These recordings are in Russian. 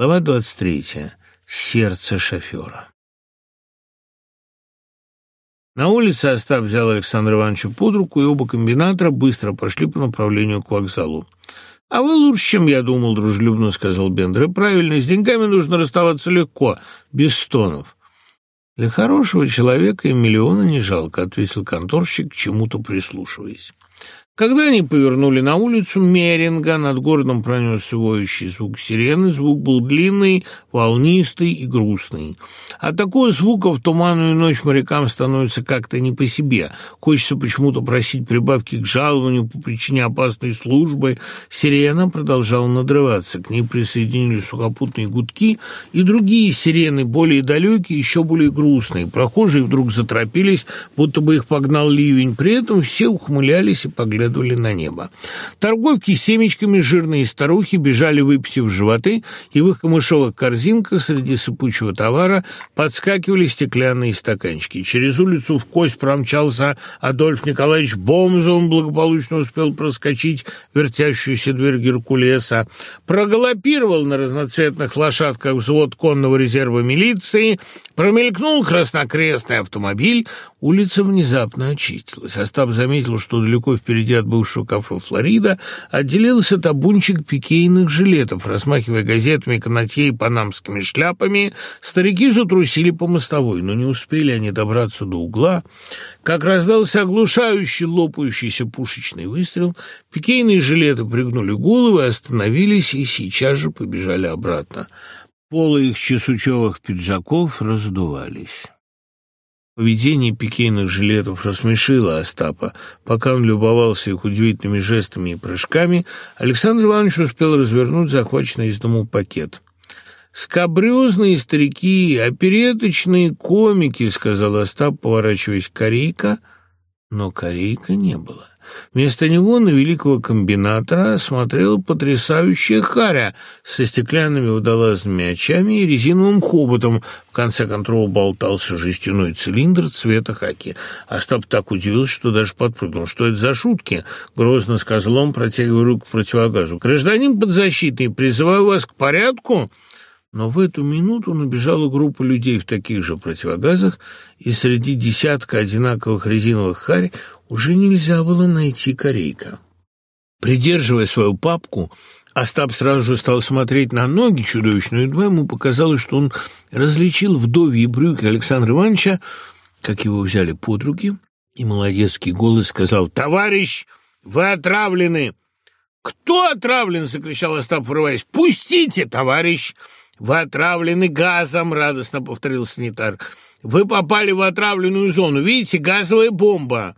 глава 23. Сердце шофера. На улице Остап взял Александра Ивановича под руку, и оба комбинатора быстро пошли по направлению к вокзалу. «А вы лучше, чем я думал, дружелюбно», — сказал Бендер. Правильно, с деньгами нужно расставаться легко, без стонов». «Для хорошего человека и миллиона не жалко», — ответил конторщик, чему-то прислушиваясь. Когда они повернули на улицу Меринга, над городом пронесся воющий звук сирены. Звук был длинный, волнистый и грустный. От такого звука в туманную ночь морякам становится как-то не по себе. Хочется почему-то просить прибавки к жалованию по причине опасной службы. Сирена продолжала надрываться. К ней присоединились сухопутные гудки и другие сирены, более далекие, еще более грустные. Прохожие вдруг заторопились, будто бы их погнал ливень. При этом все ухмылялись и поглядывали поглядывали на небо. Торговки семечками жирные старухи бежали, выпитив животы, и в их камышовых корзинках среди сыпучего товара подскакивали стеклянные стаканчики. Через улицу в кость промчался Адольф Николаевич Бомза, он благополучно успел проскочить вертящуюся дверь Геркулеса, проголопировал на разноцветных лошадках взвод конного резерва милиции, промелькнул краснокрестный автомобиль, улица внезапно очистилась. Остап заметил, что далеко впереди от бывшего кафе «Флорида», отделился табунчик пикейных жилетов. Размахивая газетами, канатье и панамскими шляпами, старики затрусили по мостовой, но не успели они добраться до угла. Как раздался оглушающий лопающийся пушечный выстрел, пикейные жилеты пригнули головы, остановились и сейчас же побежали обратно. Полы их чесучевых пиджаков раздувались. Поведение пикейных жилетов рассмешило Остапа. Пока он любовался их удивительными жестами и прыжками, Александр Иванович успел развернуть захваченный из дому пакет. «Скабрёзные старики, опереточные комики», — сказал Остап, поворачиваясь к корейка, но корейка не было. Вместо него на великого комбинатора смотрел потрясающая харя со стеклянными водолазными очами и резиновым хоботом. В конце контрола болтался жестяной цилиндр цвета хаки. А Остап так удивился, что даже подпрыгнул. «Что это за шутки?» — грозно сказал он, протягивая руку к противогазу. «Гражданин подзащитный, призываю вас к порядку!» Но в эту минуту набежала группа людей в таких же противогазах, и среди десятка одинаковых резиновых харь уже нельзя было найти корейка. Придерживая свою папку, Остап сразу же стал смотреть на ноги чудовищную едва ему показалось, что он различил вдовьи брюки Александра Ивановича, как его взяли под руки, и молодецкий голос сказал «Товарищ, вы отравлены!» «Кто отравлен?» — закричал Остап, врываясь. «Пустите, товарищ!» Вы отравлены газом, радостно повторил санитар. Вы попали в отравленную зону. Видите, газовая бомба.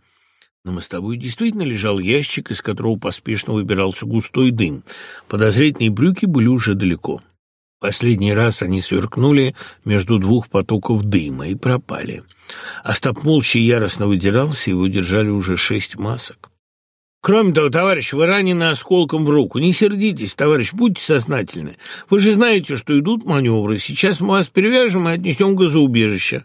На мостовой действительно лежал ящик, из которого поспешно выбирался густой дым. Подозрительные брюки были уже далеко. Последний раз они сверкнули между двух потоков дыма и пропали. А Остап молча яростно выдирался, его держали уже шесть масок. Кроме того, товарищ, вы ранены осколком в руку. Не сердитесь, товарищ, будьте сознательны. Вы же знаете, что идут маневры. Сейчас мы вас перевяжем и отнесем в газоубежище.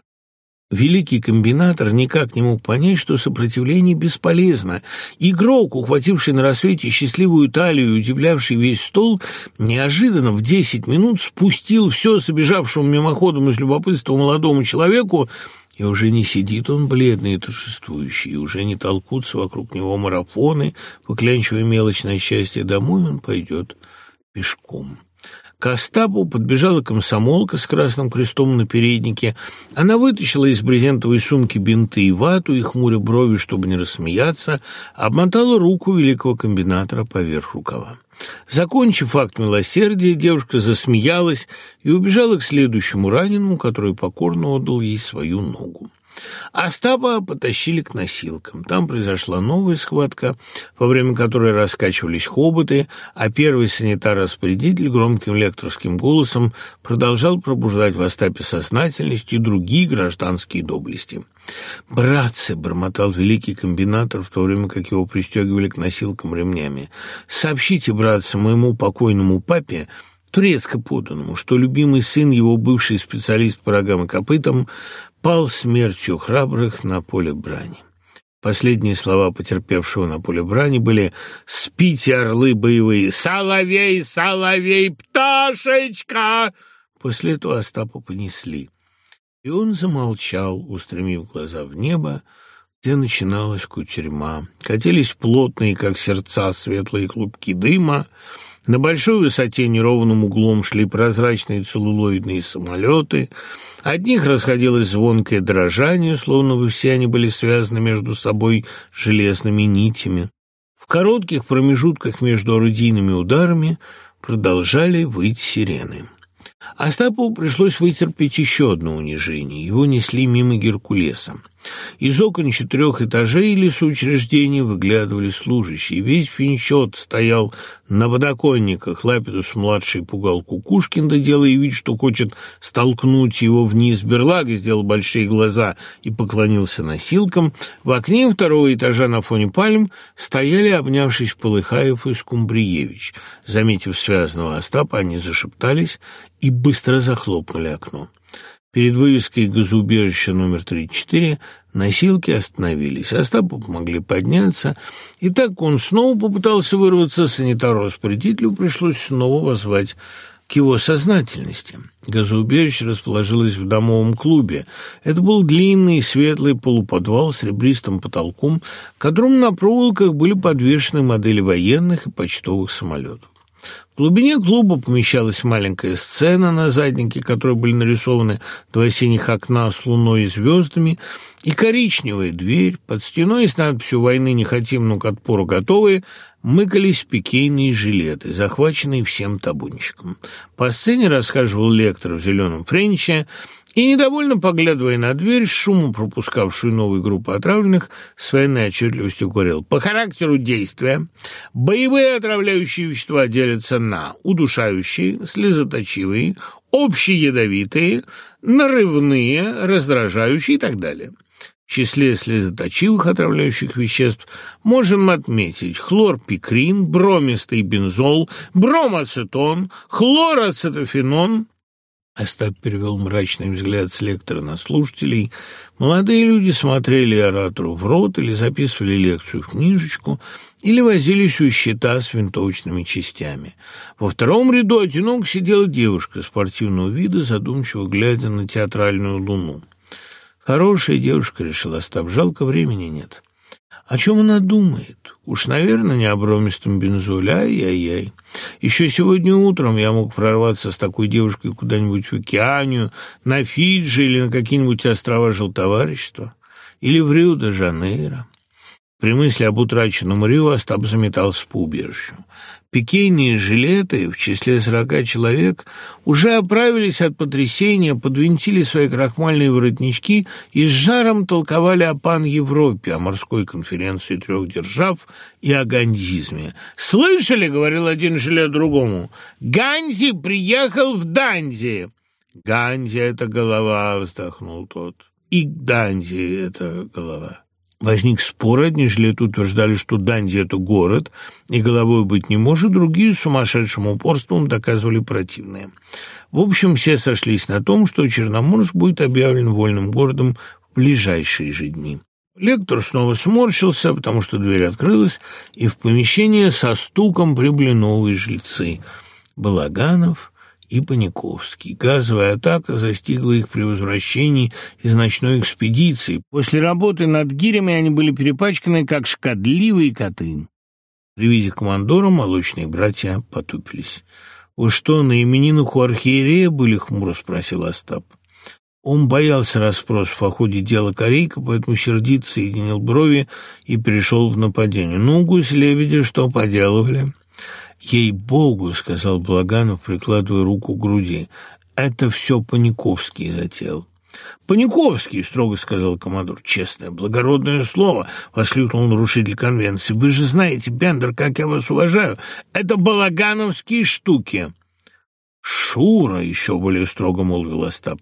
Великий комбинатор никак не мог понять, что сопротивление бесполезно. Игрок, ухвативший на рассвете счастливую талию и удивлявший весь стол, неожиданно в десять минут спустил все собежавшему мимоходом из любопытства молодому человеку и уже не сидит он бледный и торжествующий, и уже не толкутся вокруг него марафоны, поклянчивая мелочное счастье домой, он пойдет пешком к Костапу подбежала комсомолка с красным крестом на переднике. Она вытащила из брезентовой сумки бинты и вату, и хмуря брови, чтобы не рассмеяться, обмотала руку великого комбинатора поверх рукава. Закончив факт милосердия, девушка засмеялась и убежала к следующему раненому, который покорно отдал ей свою ногу. Остапа потащили к носилкам. Там произошла новая схватка, во время которой раскачивались хоботы, а первый санитар-распорядитель громким лекторским голосом продолжал пробуждать в Остапе сознательность и другие гражданские доблести. «Братцы!» — бормотал великий комбинатор, в то время как его пристегивали к носилкам ремнями. «Сообщите, братцы, моему покойному папе, турецко поданному, что любимый сын, его бывший специалист по рогам и копытам, пал смертью храбрых на поле брани. Последние слова потерпевшего на поле брани были «Спите, орлы боевые! Соловей, соловей, пташечка!» После этого Остапа понесли. И он замолчал, устремив глаза в небо, где начиналась кутерьма. Катились плотные, как сердца, светлые клубки дыма — на большой высоте неровным углом шли прозрачные целлулоидные самолеты. От них расходилось звонкое дрожание, словно бы все они были связаны между собой железными нитями. В коротких промежутках между орудийными ударами продолжали выть сирены. Остапу пришлось вытерпеть еще одно унижение. Его несли мимо Геркулеса. Изок он четырех этажей лес учреждений выглядывали служащие. Весь пинчет стоял на подоконниках. Лапидус-младший пугал Кукушкин, да делая вид, что хочет столкнуть его вниз. Берлага сделал большие глаза и поклонился носилкам. В окне второго этажа на фоне пальм стояли, обнявшись Полыхаев и Скумбриевич. Заметив связанного Остапа, они зашептались и быстро захлопнули окно. Перед вывеской газоубежища номер 34 носилки остановились. Остапов а могли подняться. И так он снова попытался вырваться, санитару-распорядителю пришлось снова возвать к его сознательности. Газоубежище расположилось в домовом клубе. Это был длинный светлый полуподвал с ребристым потолком, к которому на проволоках были подвешены модели военных и почтовых самолетов глубине клуба помещалась маленькая сцена на заднике, которой были нарисованы два синих окна с луной и звездами, и коричневая дверь, под стеной с надписью «Войны не хотим, но к отпору готовы» мыкались пикейные жилеты, захваченные всем табунчиком. По сцене расхаживал лектор в зеленом френче – и недовольно поглядывая на дверь, шуму пропускавшую новую группу отравленных, с военной отчетливостью говорил. По характеру действия боевые отравляющие вещества делятся на удушающие, слезоточивые, общеядовитые, нарывные, раздражающие и так далее. В числе слезоточивых отравляющих веществ можем отметить хлорпикрин, бромистый бензол, бромацетон, хлорацетофенон – Остап перевел мрачный взгляд с лектора на слушателей. Молодые люди смотрели оратору в рот или записывали лекцию в книжечку, или возились у щита с винтовочными частями. Во втором ряду одинок сидела девушка спортивного вида, задумчиво глядя на театральную луну. «Хорошая девушка», — решила Остап, — «жалко времени нет». «А о чем она думает? Уж, наверное, не о бромистом бензоле, ай-яй-яй. Еще сегодня утром я мог прорваться с такой девушкой куда-нибудь в Океанию, на Фиджи или на какие-нибудь острова Желтоварищества, или в Рио-де-Жанейро. При мысли об утраченном Рио Остап а заметался по убежищу. Пикейни и жилеты в числе сорока человек уже оправились от потрясения, подвинтили свои крахмальные воротнички и с жаром толковали о пан-Европе, о морской конференции трех держав и о гандизме. «Слышали?» — говорил один жилет другому. «Ганзи приехал в Данзи!» «Ганзи — это голова!» — вздохнул тот. «И Данзи — это голова!» Возник спор, одни жили тут утверждали, что Данди — это город, и головой быть не может, другие сумасшедшим упорством доказывали противное. В общем, все сошлись на том, что Черноморск будет объявлен вольным городом в ближайшие же дни. Лектор снова сморщился, потому что дверь открылась, и в помещение со стуком прибыли новые жильцы — Балаганов, и Паниковский. Газовая атака застигла их при возвращении из ночной экспедиции. После работы над гирями они были перепачканы, как шкодливые коты. При виде командора молочные братья потупились. «Вы что, на именинах у архиерея были?» — хмуро спросил Остап. Он боялся расспросов о ходе дела Корейка, поэтому сердит соединил брови и перешел в нападение. «Ну, гусь-лебеди что поделывали?» Ей Богу, — сказал Благанов, прикладывая руку к груди, — это все Паниковский затеял. «Паниковский», — строго сказал коммодор. «Честное, благородное слово», — воскликнул нарушитель конвенции. «Вы же знаете, Бендер, как я вас уважаю. Это балагановские штуки». «Шура», — еще более строго молвил Остап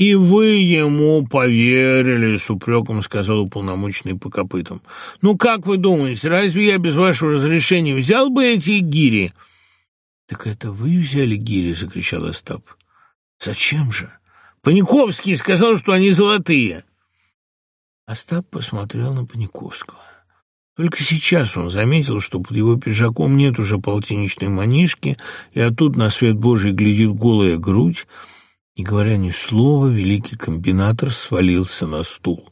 и вы ему поверили, с упреком сказал уполномоченный по копытам. Ну, как вы думаете, разве я без вашего разрешения взял бы эти гири? Так это вы взяли гири, закричал Остап. Зачем же? Паниковский сказал, что они золотые. Остап посмотрел на Паниковского. Только сейчас он заметил, что под его пиджаком нет уже полтинничной манишки, и оттуда на свет Божий глядит голая грудь, не говоря ни слова, великий комбинатор свалился на стул.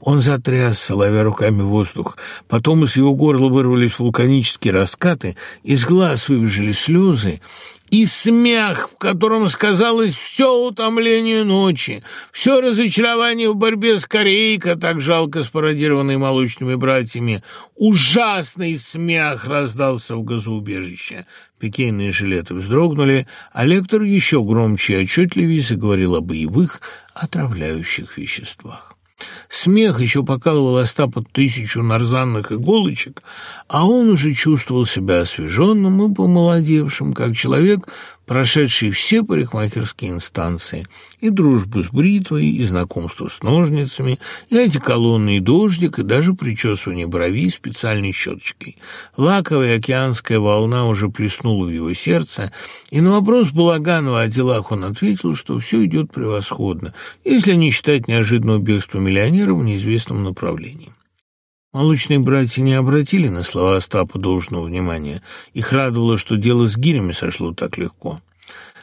Он затрясся, ловя руками воздух. Потом из его горла вырвались вулканические раскаты, из глаз выбежали слезы, и смех, в котором сказалось все утомление ночи, все разочарование в борьбе с Корейко, так жалко спародированной молочными братьями. Ужасный смех раздался в газоубежище. Пикейные жилеты вздрогнули, а лектор еще громче и отчетливее заговорил о боевых отравляющих веществах. Смех еще покалывал Остапа тысячу нарзанных иголочек, а он уже чувствовал себя освеженным и помолодевшим, как человек, прошедший все парикмахерские инстанции, и дружбу с бритвой, и знакомство с ножницами, и антиколонный дождик, и даже причесывание бровей специальной щеточкой. Лаковая океанская волна уже плеснула в его сердце, и на вопрос Балаганова о делах он ответил, что все идет превосходно, если не считать неожиданного бегства миллионера в неизвестном направлении. Молочные братья не обратили на слова Остапа должного внимания. Их радовало, что дело с гирями сошло так легко.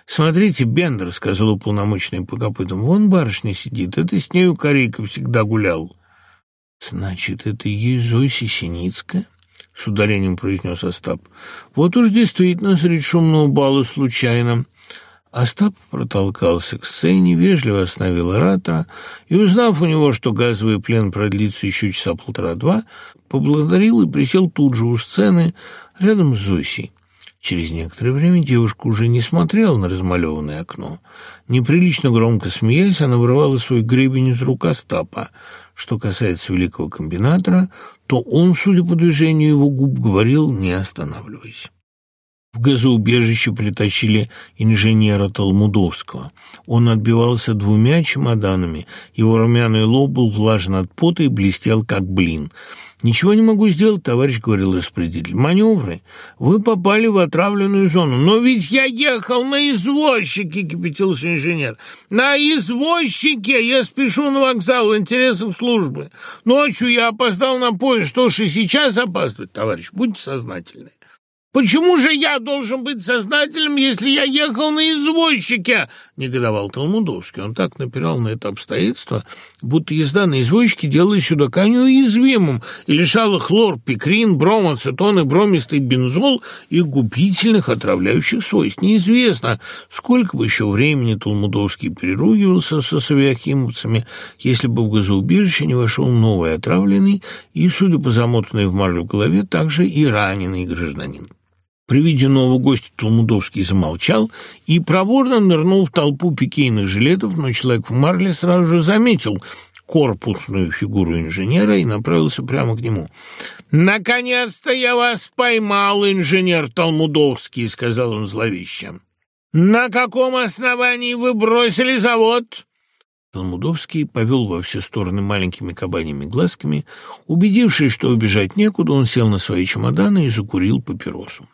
«Смотрите, Бендер», — сказал уполномоченный по копытам, — «вон барышня сидит, это с нею корейка всегда гулял». «Значит, это и Зоси Синицкая?» — с ударением произнес Остап. «Вот уж действительно среди шумного бала случайно». Остап протолкался к сцене, вежливо остановил оратора и, узнав у него, что газовый плен продлится еще часа полтора-два, поблагодарил и присел тут же у сцены рядом с Зосей. Через некоторое время девушка уже не смотрела на размалеванное окно. Неприлично громко смеясь, она вырывала свой гребень из рук Остапа. Что касается великого комбинатора, то он, судя по движению его губ, говорил, не останавливаясь в газоубежище притащили инженера Толмудовского. Он отбивался двумя чемоданами, его румяный лоб был влажен от пота и блестел, как блин. «Ничего не могу сделать, товарищ», — говорил распорядитель. «Маневры. Вы попали в отравленную зону». «Но ведь я ехал на извозчике», — кипятился инженер. «На извозчике! Я спешу на вокзал в интересах службы. Ночью я опоздал на поезд. Что ж и сейчас опаздывать, товарищ? Будьте сознательны». Почему же я должен быть сознателем, если я ехал на извозчике?» — негодовал Толмудовский. Он так напирал на это обстоятельство, будто езда на извозчике делала сюдака неуязвимым и лишала хлор, пикрин, бром, ацетон и бромистый бензол и губительных отравляющих свойств. Неизвестно, сколько бы еще времени Толмудовский переругивался со совиахимовцами, если бы в газоубежище не вошел новый отравленный и, судя по замотанной в марлю голове, также и раненый гражданин. При виде нового гостя Толмудовский замолчал и проворно нырнул в толпу пикейных жилетов, но человек в марле сразу же заметил корпусную фигуру инженера и направился прямо к нему. «Наконец-то я вас поймал, инженер Толмудовский», — сказал он зловеще. «На каком основании вы бросили завод?» Толмудовский повел во все стороны маленькими кабаньими глазками. Убедившись, что убежать некуда, он сел на свои чемоданы и закурил папиросу.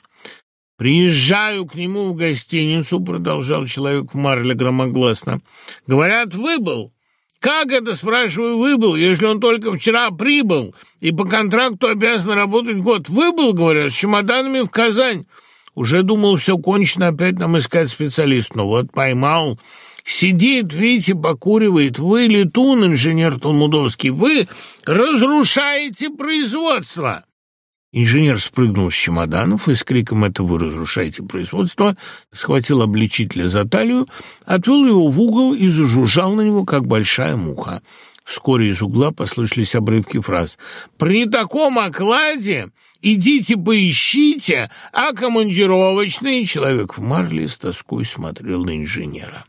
Приезжаю к нему в гостиницу, продолжал человек Марли громогласно. Говорят, выбыл. Как это, спрашиваю, выбыл, если он только вчера прибыл и по контракту обязан работать год? Выбыл, говорят, с чемоданами в Казань. Уже думал, все кончено, опять нам искать специалист. Но ну вот, поймал. Сидит, видите, покуривает. Вы, летун, инженер Талмудовский, вы разрушаете производство. Инженер спрыгнул с чемоданов и с криком «Это вы разрушаете производство!» схватил обличителя за талию, отвел его в угол и зажужжал на него, как большая муха. Вскоре из угла послышались обрывки фраз. «При таком окладе идите поищите, а командировочный человек в марле с тоской смотрел на инженера».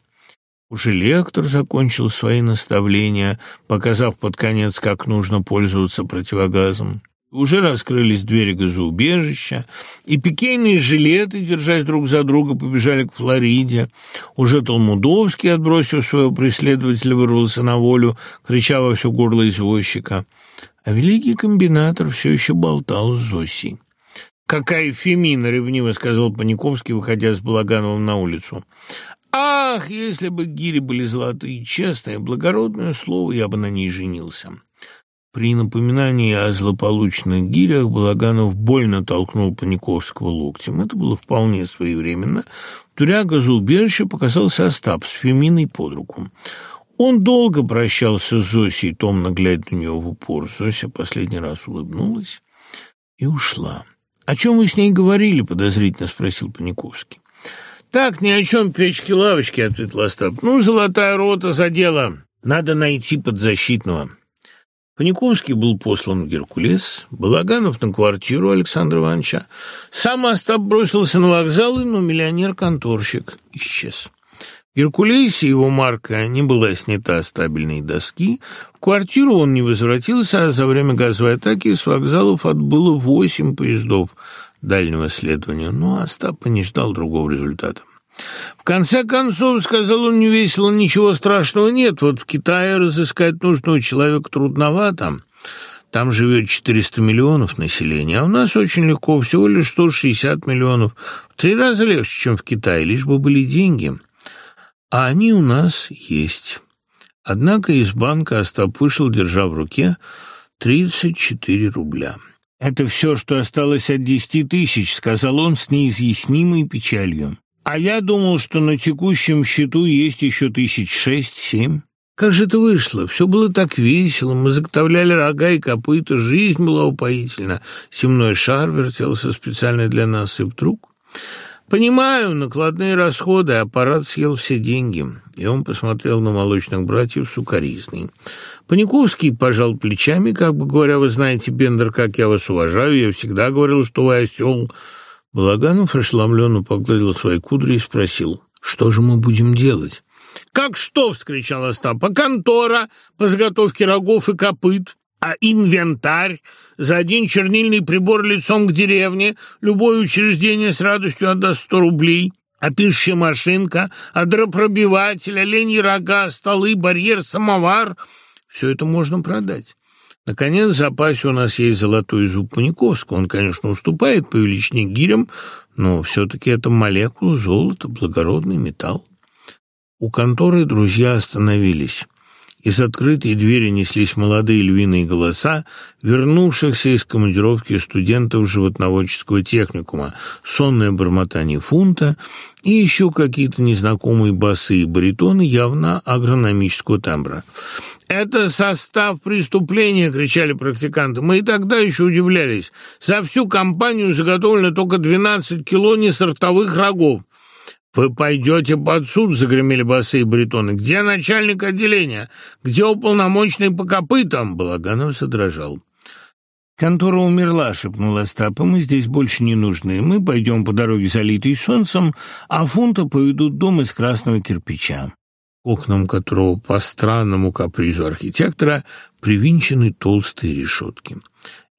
Уже лектор закончил свои наставления, показав под конец, как нужно пользоваться противогазом уже раскрылись двери газоубежища, и пикейные жилеты, держась друг за друга, побежали к Флориде. Уже Толмудовский, отбросив своего преследователя, вырвался на волю, крича во все горло извозчика. А великий комбинатор все еще болтал с Зосей. «Какая Фемина!» — ревниво сказал Паниковский, выходя с Балагановым на улицу. «Ах, если бы гири были золотые, честное, благородное слово, я бы на ней женился!» При напоминании о злополучных гирях Балаганов больно толкнул Паниковского локтем. Это было вполне своевременно. В туряга заубежища показался Остап с Феминой под руку. Он долго прощался с Зосей, томно глядя на нее в упор. Зося последний раз улыбнулась и ушла. «О чем вы с ней говорили?» — подозрительно спросил Паниковский. «Так, ни о чем, печки-лавочки», — ответил Остап. «Ну, золотая рота за дело. Надо найти подзащитного». Паниковский был послан в Геркулес, Балаганов на квартиру Александра Ивановича. Сам Остап бросился на вокзалы, но ну, миллионер-конторщик исчез. В Геркулесе его марка не была снята с табельной доски. В квартиру он не возвратился, а за время газовой атаки с вокзалов отбыло восемь поездов дальнего следования, но Остапа не ждал другого результата. В конце концов, сказал он невесело, ничего страшного нет. Вот в Китае разыскать нужного человека трудновато. Там живет 400 миллионов населения, а у нас очень легко, всего лишь 160 миллионов. В три раза легче, чем в Китае, лишь бы были деньги. А они у нас есть. Однако из банка Остап вышел, держа в руке 34 рубля. «Это все, что осталось от десяти тысяч», — сказал он с неизъяснимой печалью. А я думал, что на текущем счету есть еще тысяч шесть-семь. Как же это вышло? Все было так весело. Мы заготовляли рога и копыта. Жизнь была упоительна. Земной шар вертелся специально для нас. И вдруг... Понимаю, накладные расходы. А аппарат съел все деньги. И он посмотрел на молочных братьев сукоризный. Паниковский пожал плечами, как бы говоря, вы знаете, Бендер, как я вас уважаю. Я всегда говорил, что вы осел... Балаганов ошеломленно погладил свои кудри и спросил, что же мы будем делать? «Как что?» — вскричал Остапа. «Контора по заготовке рогов и копыт, а инвентарь за один чернильный прибор лицом к деревне, любое учреждение с радостью отдаст сто рублей» а пишущая машинка, а дропробиватель, оленьи рога, столы, барьер, самовар. Все это можно продать. Наконец, запасе у нас есть золотой зуб Паниковского. Он, конечно, уступает по величине гирям, но все-таки это молекула золота, благородный металл. У конторы друзья остановились. Из открытой двери неслись молодые львиные голоса, вернувшихся из командировки студентов животноводческого техникума, сонное бормотание фунта и еще какие-то незнакомые басы и баритоны явно агрономического тембра. «Это состав преступления!» — кричали практиканты. Мы и тогда еще удивлялись. За всю компанию заготовлено только 12 кило несортовых рогов. «Вы пойдете под суд!» — загремели и бретоны. «Где начальник отделения? Где уполномоченный по копытам?» Балаганов содрожал. «Контора умерла», — шепнул Остап, — «мы здесь больше не нужны. Мы пойдем по дороге, залитой солнцем, а фунта поведут дом из красного кирпича» окнам которого по странному капризу архитектора привинчены толстые решетки.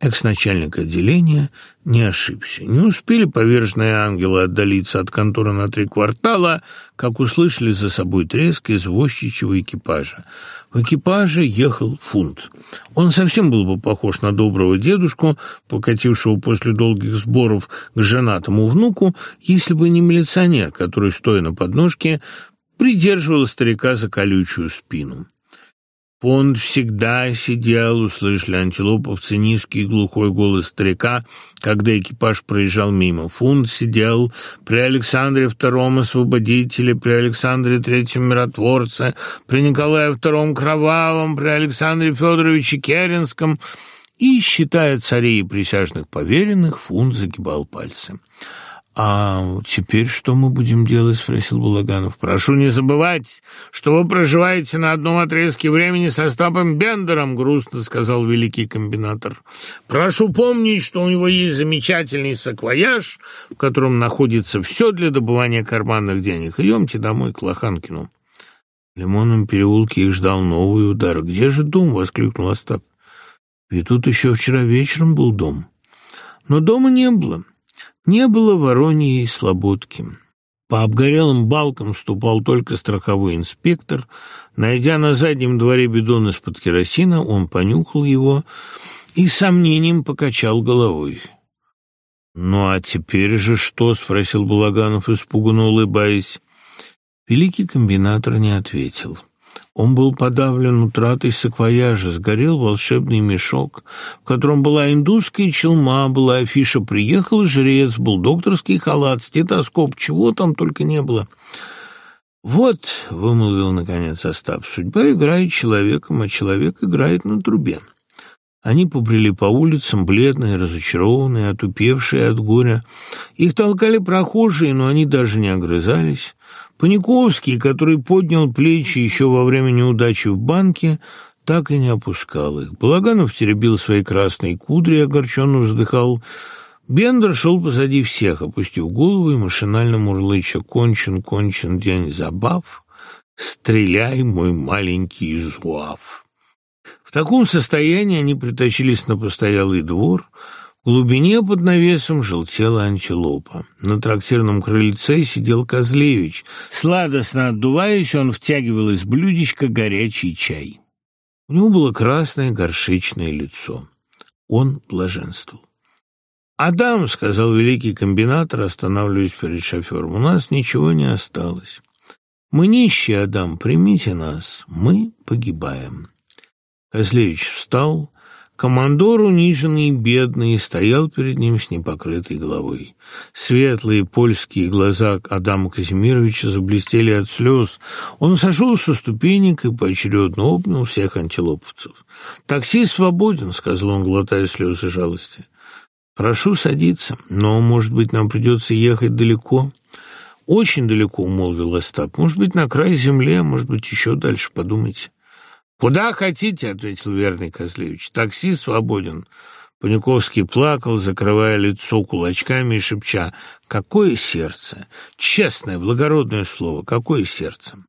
Экс-начальник отделения не ошибся. Не успели поверженные ангелы отдалиться от конторы на три квартала, как услышали за собой треск извозчичьего экипажа. В экипаже ехал фунт. Он совсем был бы похож на доброго дедушку, покатившего после долгих сборов к женатому внуку, если бы не милиционер, который, стоя на подножке, придерживал старика за колючую спину. Он всегда сидел, услышали антилоповцы низкий глухой голос старика, когда экипаж проезжал мимо. Фунт сидел при Александре II Освободителе, при Александре III Миротворце, при Николае II Кровавом, при Александре Федоровиче Керенском и, считая царей и присяжных поверенных, Фунт загибал пальцы. А теперь что мы будем делать? — спросил Булаганов. — Прошу не забывать, что вы проживаете на одном отрезке времени со Стапом Бендером, — грустно сказал великий комбинатор. — Прошу помнить, что у него есть замечательный саквояж, в котором находится все для добывания карманных денег. Идемте домой к Лоханкину. В лимонном переулке их ждал новый удар. — Где же дом? — воскликнул Остап. — И тут еще вчера вечером был дом. Но дома не было. — не было в Воронии и Слободким. По обгорелым балкам ступал только страховой инспектор. Найдя на заднем дворе бидон из-под керосина, он понюхал его и сомнением покачал головой. «Ну а теперь же что?» — спросил Балаганов, испуганно улыбаясь. Великий комбинатор не ответил. Он был подавлен утратой саквояжа, сгорел волшебный мешок, в котором была индусская челма, была афиша «Приехал жрец», был докторский халат, стетоскоп, чего там только не было. «Вот», — вымолвил наконец Остап, — «судьба играет человеком, а человек играет на трубе». Они побрели по улицам, бледные, разочарованные, отупевшие от горя. Их толкали прохожие, но они даже не огрызались. Паниковский, который поднял плечи еще во время неудачи в банке, так и не опускал их. Балаганов теребил свои красные кудри и огорченно вздыхал. Бендер шел позади всех, опустив голову и машинально мурлыча «Кончен, кончен день забав, стреляй, мой маленький зуав». В таком состоянии они притащились на постоялый двор – в глубине под навесом жил желтела антилопа. На трактирном крыльце сидел Козлевич. Сладостно отдуваясь, он втягивал из блюдечка горячий чай. У него было красное горшечное лицо. Он блаженствовал. «Адам», — сказал великий комбинатор, останавливаясь перед шофером, — «у нас ничего не осталось. Мы нищие, Адам, примите нас, мы погибаем». Козлевич встал Командор униженный и бедный, стоял перед ним с непокрытой головой. Светлые польские глаза Адама Казимировича заблестели от слез. Он сошел со ступенек и поочередно обнял всех антилоповцев. «Такси свободен», — сказал он, глотая слезы жалости. «Прошу садиться, но, может быть, нам придется ехать далеко». «Очень далеко», — молвил Остап. «Может быть, на край земли, а может быть, еще дальше, подумайте». Куда хотите, ответил Верный Козлевич. Такси свободен. Паниковский плакал, закрывая лицо кулачками и шепча. Какое сердце! Честное, благородное слово, какое сердце!